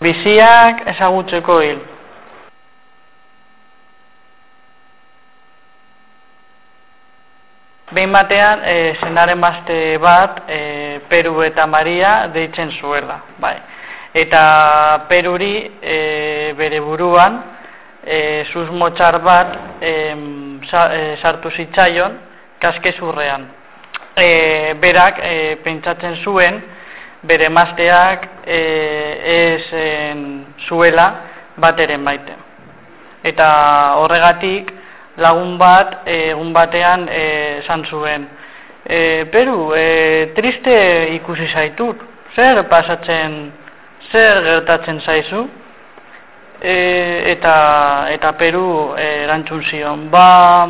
Biziak ezagutzeko hil. Behin batean, e, zenaren bazte bat, e, Peru eta Maria deitzen zuela. Bai. Eta Peruri e, bere buruan, e, susmo txar bat e, sartu zitzaion kaskezurrean. E, berak e, pentsatzen zuen, bere mazteak e, ez zuela bateren baite. Eta horregatik, lagun bat egun batean esan zuen e, Peru, e, triste ikusi zaitut, zer pasatzen, zer gertatzen zaizu? E, eta, eta Peru e, erantzun zion, ba,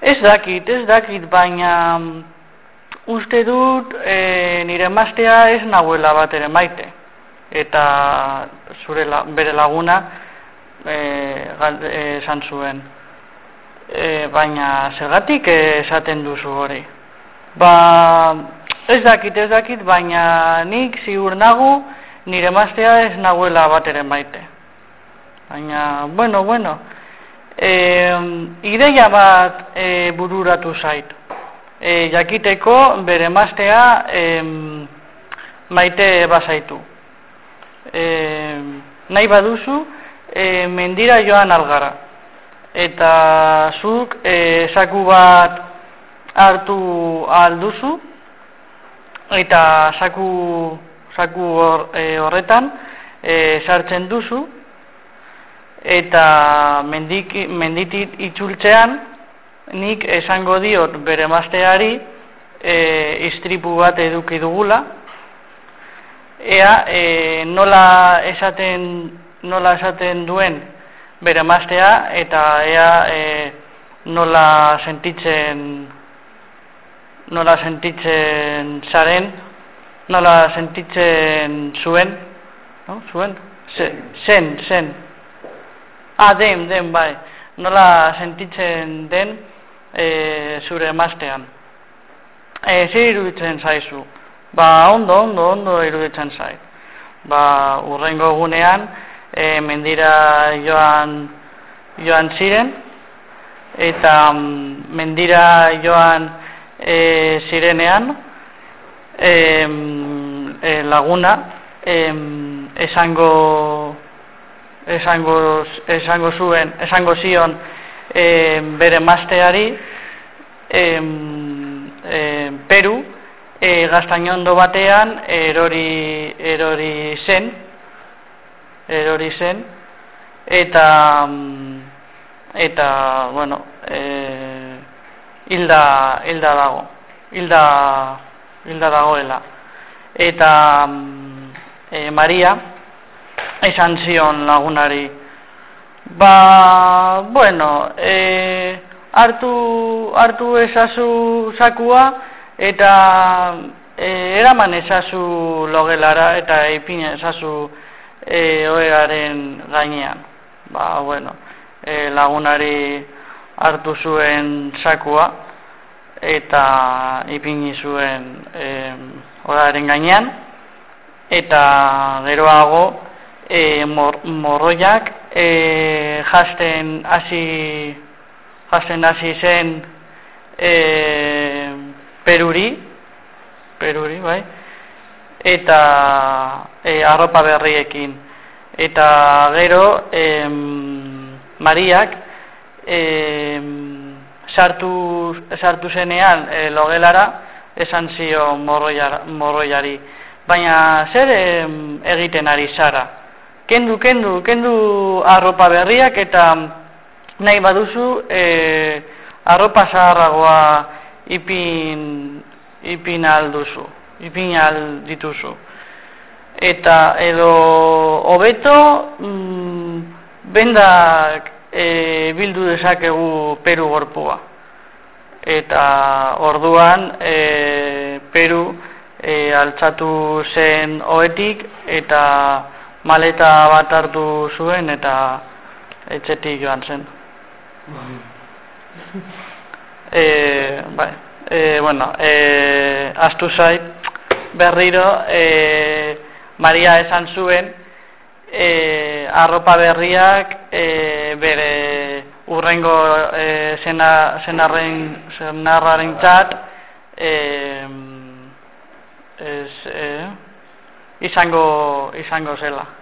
ez dakit, ez dakit, baina uste dut e, nire maztea ez nahuela bat ere maite. Eta zure bere laguna esan zuen e, baina zergatik esaten duzu hori. Ba, ez dakit, ez dakit, baina nik ziur nago nire maztea ez nagoela bat ere maite. Baina, bueno, bueno, e, ideia bat e, bururatu zait. E, jakiteko bere maztea e, maite bazaitu. E, nahi baduzu, e, mendira joan algara eta zuk e, saku bat hartu alduzu eta saku, saku e, horretan e, sartzen duzu eta mendik, menditit itzultzean nik esango diot bere mazteari e, istripu bat eduki dugula. Ea e, nola esaten nola esaten duen bere maztea eta ea e, nola sentitzen nola sentitzen zaren nola sentitzen zuen no? zuen? Zen, zen. Ah, den, den, bai. Nola sentitzen den e, zure maztean e, zer iruditzen zaizu? Ba ondo, ondo, ondo iruditzen zaiz ba urrengo gunean e, mendira joan joan ziren eta mm, mendira joan e, zirenean e, e, laguna e, esango esango esango zuen esango zion e, bere masteari e, e, Peru e, gaztainondo batean erori erori zen erori zen eta mm, eta bueno eh hilda hilda dago hilda hilda dagoela. Eta e, Maria esan zion lagunari ba bueno e, hartu hartu esazu sakua eta e, eraman esazu logelara eta ipin esazu e, oegaren gainean. Ba, bueno, e, lagunari hartu zuen sakua eta ipini zuen e, oegaren gainean eta geroago e, mor, morroiak e, jasten hasi jasten hasi zen e, peruri peruri, bai, eta e, arropa berriekin. Eta gero, em, Mariak em, sartu, sartu zenean e, logelara esan zio morroiari. Baina zer em, egiten ari zara? Kendu, kendu, kendu arropa berriak eta nahi baduzu e, arropa zaharragoa ipin, ipin alduzu ipinal dituzu. Eta edo hobeto mm, bendak e, bildu dezakegu Peru gorpua. Eta orduan e, Peru e, altzatu zen oetik eta maleta bat hartu zuen eta etxetik joan zen. e, bai, e, bueno, e, astu zait, berriro e, Maria esan zuen e, arropa berriak e, bere urrengo e, zena, zenarren, zenarraren txat e, ez, e, izango, izango zela.